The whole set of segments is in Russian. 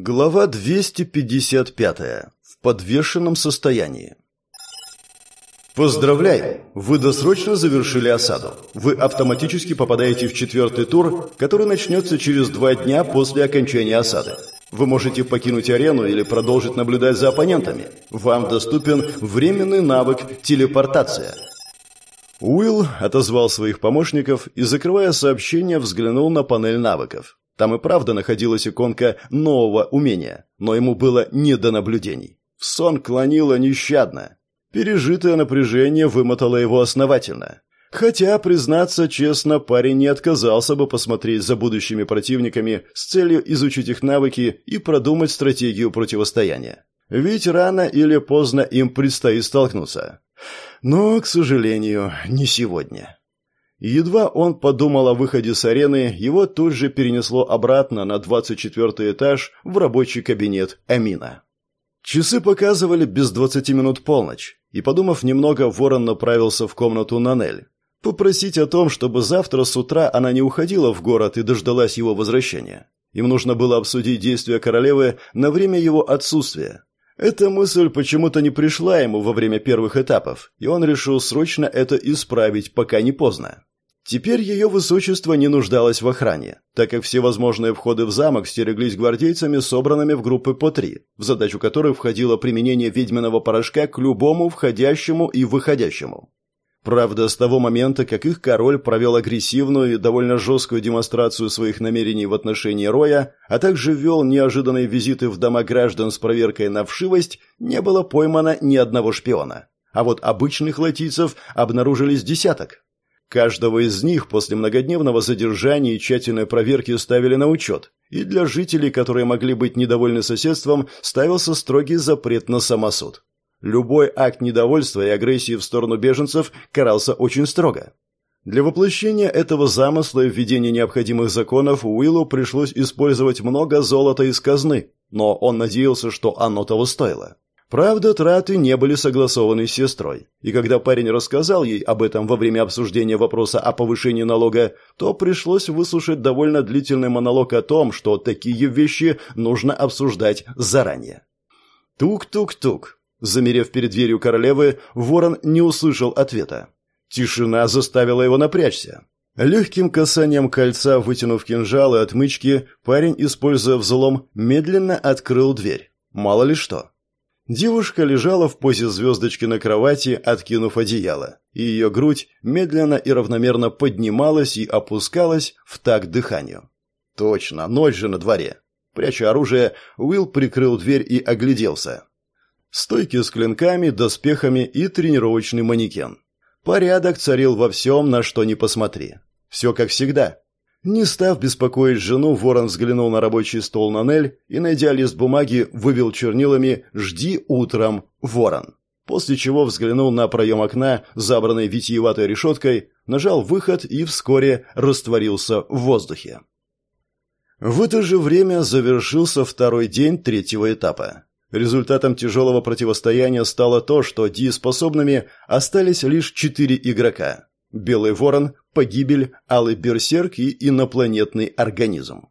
Глава 255. В подвешенном состоянии. Поздравляем! Вы досрочно завершили осаду. Вы автоматически попадаете в четвертый тур, который начнется через два дня после окончания осады. Вы можете покинуть арену или продолжить наблюдать за оппонентами. Вам доступен временный навык телепортация. Уилл отозвал своих помощников и, закрывая сообщение, взглянул на панель навыков. Там и правда находилась иконка нового умения, но ему было не до наблюдений. В сон клонило нещадно. Пережитое напряжение вымотало его основательно. Хотя, признаться честно, парень не отказался бы посмотреть за будущими противниками с целью изучить их навыки и продумать стратегию противостояния. Ведь рано или поздно им предстоит столкнуться. Но, к сожалению, не сегодня. Едва он подумал о выходе с арены, его тут же перенесло обратно на 24 этаж в рабочий кабинет Амина. Часы показывали без 20 минут полночь, и, подумав немного, Ворон направился в комнату Нанель. Попросить о том, чтобы завтра с утра она не уходила в город и дождалась его возвращения. Им нужно было обсудить действия королевы на время его отсутствия. Эта мысль почему-то не пришла ему во время первых этапов, и он решил срочно это исправить, пока не поздно. Теперь ее высочество не нуждалось в охране, так как все возможные входы в замок стереглись гвардейцами, собранными в группы по три, в задачу которых входило применение ведьминого порошка к любому входящему и выходящему. Правда, с того момента, как их король провел агрессивную и довольно жесткую демонстрацию своих намерений в отношении Роя, а также ввел неожиданные визиты в дома граждан с проверкой на вшивость, не было поймано ни одного шпиона. А вот обычных латийцев обнаружились десяток. Каждого из них после многодневного задержания и тщательной проверки ставили на учет, и для жителей, которые могли быть недовольны соседством, ставился строгий запрет на самосуд. Любой акт недовольства и агрессии в сторону беженцев карался очень строго. Для воплощения этого замысла и введения необходимых законов Уиллу пришлось использовать много золота из казны, но он надеялся, что оно того стоило. Правда, траты не были согласованы с сестрой, и когда парень рассказал ей об этом во время обсуждения вопроса о повышении налога, то пришлось выслушать довольно длительный монолог о том, что такие вещи нужно обсуждать заранее. Тук-тук-тук. Замерев перед дверью королевы, ворон не услышал ответа. Тишина заставила его напрячься. Легким касанием кольца, вытянув кинжал и отмычки, парень, используя взлом, медленно открыл дверь. Мало ли что. Девушка лежала в позе звездочки на кровати, откинув одеяло, и ее грудь медленно и равномерно поднималась и опускалась в такт дыханию. Точно, ночь же на дворе. Пряча оружие, Уилл прикрыл дверь и огляделся. Стойки с клинками, доспехами и тренировочный манекен. Порядок царил во всем, на что ни посмотри. Все как всегда. Не став беспокоить жену, ворон взглянул на рабочий стол Нанель и, найдя лист бумаги, вывел чернилами «Жди утром, ворон». После чего взглянул на проем окна, забранный витиеватой решеткой, нажал выход и вскоре растворился в воздухе. В это же время завершился второй день третьего этапа. Результатом тяжелого противостояния стало то, что дееспособными остались лишь четыре игрока. Белый ворон, погибель, алый берсерк и инопланетный организм.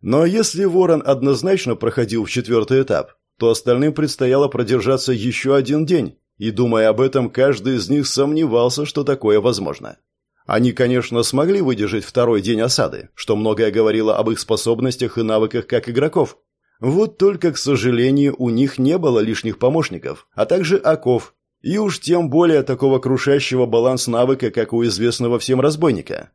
Но если ворон однозначно проходил в четвертый этап, то остальным предстояло продержаться еще один день, и, думая об этом, каждый из них сомневался, что такое возможно. Они, конечно, смогли выдержать второй день осады, что многое говорило об их способностях и навыках как игроков. Вот только, к сожалению, у них не было лишних помощников, а также оков, и уж тем более такого крушащего баланс навыка, как у известного всем разбойника.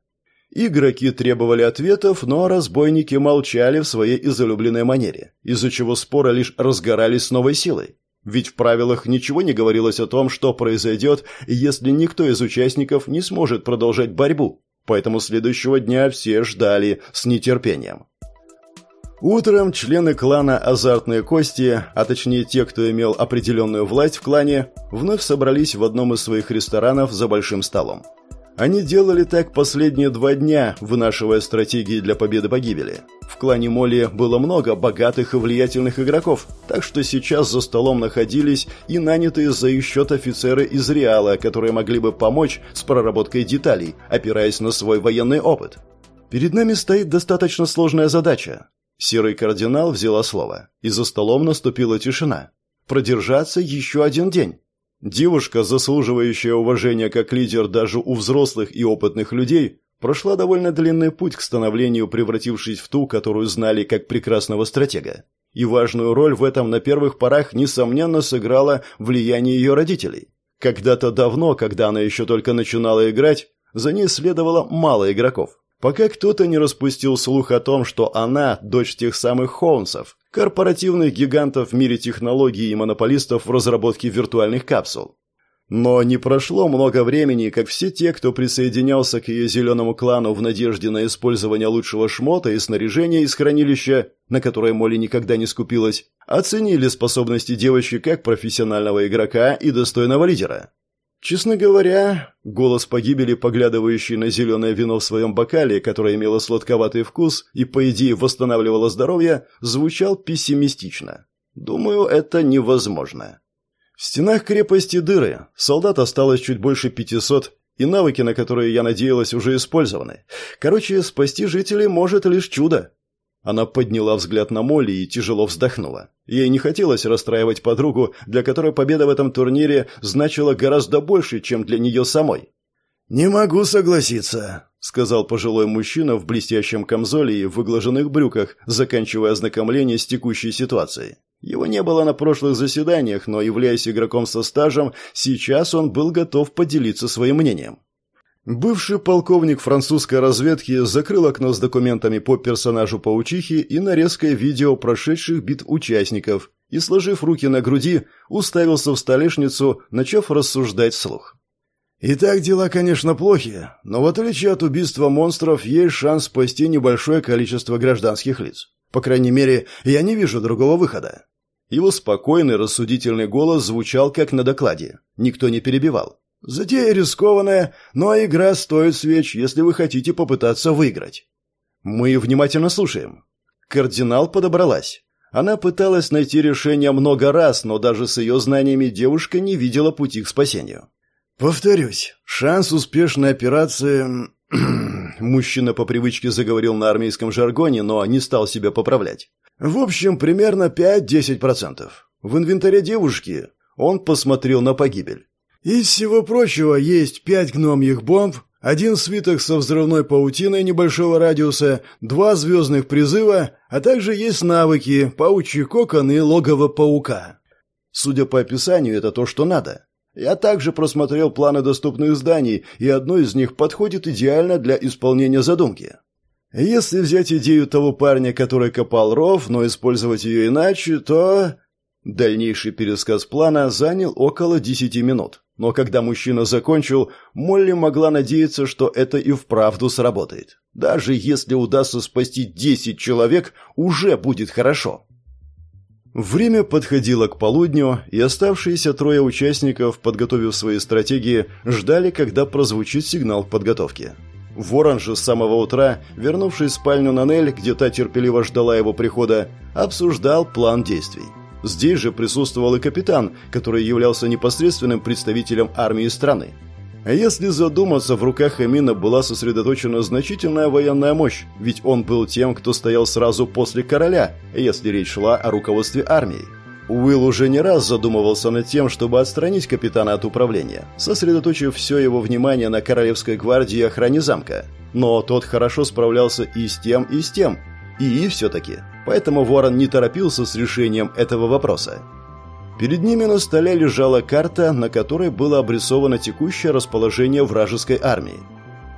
Игроки требовали ответов, но разбойники молчали в своей изолюбленной манере, из-за чего споры лишь разгорались с новой силой. Ведь в правилах ничего не говорилось о том, что произойдет, если никто из участников не сможет продолжать борьбу. Поэтому следующего дня все ждали с нетерпением. Утром члены клана «Азартные кости», а точнее те, кто имел определенную власть в клане, вновь собрались в одном из своих ресторанов за большим столом. Они делали так последние два дня, вынашивая стратегии для победы-погибели. В клане Молли было много богатых и влиятельных игроков, так что сейчас за столом находились и нанятые за их счет офицеры из Реала, которые могли бы помочь с проработкой деталей, опираясь на свой военный опыт. Перед нами стоит достаточно сложная задача Серый кардинал взяла слово, и за столом наступила тишина. Продержаться еще один день. Девушка, заслуживающая уважения как лидер даже у взрослых и опытных людей, прошла довольно длинный путь к становлению, превратившись в ту, которую знали как прекрасного стратега. И важную роль в этом на первых порах, несомненно, сыграло влияние ее родителей. Когда-то давно, когда она еще только начинала играть, за ней следовало мало игроков. Пока кто-то не распустил слух о том, что она – дочь тех самых Хоунсов, корпоративных гигантов в мире технологий и монополистов в разработке виртуальных капсул. Но не прошло много времени, как все те, кто присоединялся к ее зеленому клану в надежде на использование лучшего шмота и снаряжения из хранилища, на которое Молли никогда не скупилась, оценили способности девочки как профессионального игрока и достойного лидера. Честно говоря, голос погибели, поглядывающий на зеленое вино в своем бокале, которое имело сладковатый вкус и, по идее, восстанавливало здоровье, звучал пессимистично. Думаю, это невозможно. В стенах крепости дыры. Солдат осталось чуть больше пятисот, и навыки, на которые я надеялась, уже использованы. Короче, спасти жителей может лишь чудо. Она подняла взгляд на Молли и тяжело вздохнула. Ей не хотелось расстраивать подругу, для которой победа в этом турнире значила гораздо больше, чем для нее самой. «Не могу согласиться», — сказал пожилой мужчина в блестящем камзоле и выглаженных брюках, заканчивая ознакомление с текущей ситуацией. Его не было на прошлых заседаниях, но, являясь игроком со стажем, сейчас он был готов поделиться своим мнением. Бывший полковник французской разведки закрыл окно с документами по персонажу паучихи и нарезкой видео прошедших битв участников и, сложив руки на груди, уставился в столешницу, начав рассуждать вслух. «Итак, дела, конечно, плохи, но в отличие от убийства монстров, есть шанс спасти небольшое количество гражданских лиц. По крайней мере, я не вижу другого выхода. Его спокойный, рассудительный голос звучал как на докладе. Никто не перебивал. «Затея рискованная, но игра стоит свеч, если вы хотите попытаться выиграть». «Мы внимательно слушаем». Кардинал подобралась. Она пыталась найти решение много раз, но даже с ее знаниями девушка не видела пути к спасению. «Повторюсь, шанс успешной операции...» Мужчина по привычке заговорил на армейском жаргоне, но не стал себя поправлять. В общем, примерно 5-10%. В инвентаре девушки он посмотрел на погибель. Из всего прочего есть пять гномьих бомб, один свиток со взрывной паутиной небольшого радиуса, два звездных призыва, а также есть навыки, паучий кокон и логово паука. Судя по описанию, это то, что надо. Я также просмотрел планы доступных зданий, и одно из них подходит идеально для исполнения задумки. Если взять идею того парня, который копал ров, но использовать ее иначе, то... Дальнейший пересказ плана занял около десяти минут. Но когда мужчина закончил, Молли могла надеяться, что это и вправду сработает. Даже если удастся спасти десять человек, уже будет хорошо. Время подходило к полудню, и оставшиеся трое участников, подготовив свои стратегии, ждали, когда прозвучит сигнал к подготовке. Ворон же с самого утра, вернувшись в спальню Нанель, где та терпеливо ждала его прихода, обсуждал план действий. Здесь же присутствовал и капитан, который являлся непосредственным представителем армии страны. А если задуматься, в руках Эмина была сосредоточена значительная военная мощь, ведь он был тем, кто стоял сразу после короля, если речь шла о руководстве армией. Уилл уже не раз задумывался над тем, чтобы отстранить капитана от управления, сосредоточив все его внимание на Королевской гвардии и охране замка. Но тот хорошо справлялся и с тем, и с тем. И все-таки. Поэтому Ворон не торопился с решением этого вопроса. Перед ними на столе лежала карта, на которой было обрисовано текущее расположение вражеской армии.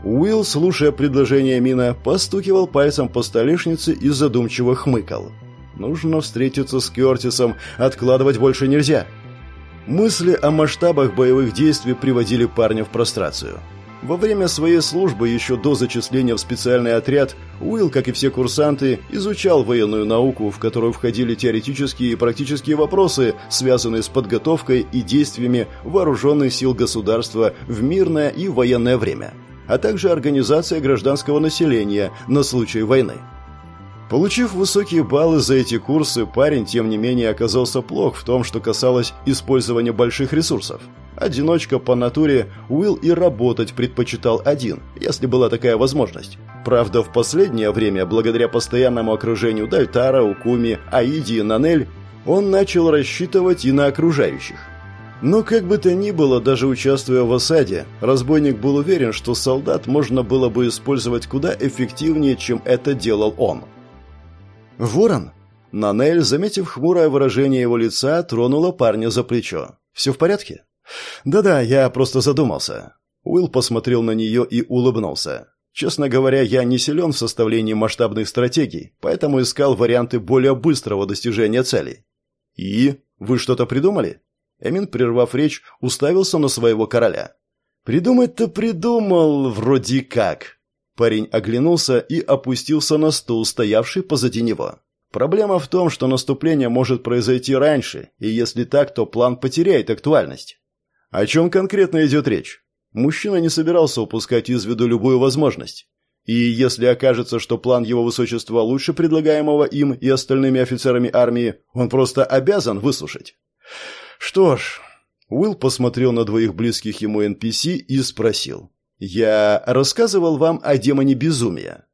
Уилл, слушая предложение Мина, постукивал пальцем по столешнице и задумчиво хмыкал – Нужно встретиться с Кертисом, откладывать больше нельзя. Мысли о масштабах боевых действий приводили парня в прострацию. Во время своей службы, еще до зачисления в специальный отряд, Уилл, как и все курсанты, изучал военную науку, в которую входили теоретические и практические вопросы, связанные с подготовкой и действиями вооруженных сил государства в мирное и военное время, а также организация гражданского населения на случай войны. Получив высокие баллы за эти курсы, парень, тем не менее, оказался плох в том, что касалось использования больших ресурсов. Одиночка по натуре, Уилл и работать предпочитал один, если была такая возможность. Правда, в последнее время, благодаря постоянному окружению Дальтара, Укуми, Аиди и Нанель, он начал рассчитывать и на окружающих. Но как бы то ни было, даже участвуя в осаде, разбойник был уверен, что солдат можно было бы использовать куда эффективнее, чем это делал он. «Ворон?» Нанель, заметив хмурое выражение его лица, тронула парня за плечо. «Все в порядке?» «Да-да, я просто задумался». Уилл посмотрел на нее и улыбнулся. «Честно говоря, я не силен в составлении масштабных стратегий, поэтому искал варианты более быстрого достижения целей». «И? Вы что-то придумали?» Эмин, прервав речь, уставился на своего короля. «Придумать-то придумал, вроде как». Парень оглянулся и опустился на стул, стоявший позади него. Проблема в том, что наступление может произойти раньше, и если так, то план потеряет актуальность. О чем конкретно идет речь? Мужчина не собирался упускать из виду любую возможность. И если окажется, что план его высочества лучше предлагаемого им и остальными офицерами армии, он просто обязан выслушать. Что ж, Уилл посмотрел на двоих близких ему NPC и спросил. «Я рассказывал вам о демоне безумия».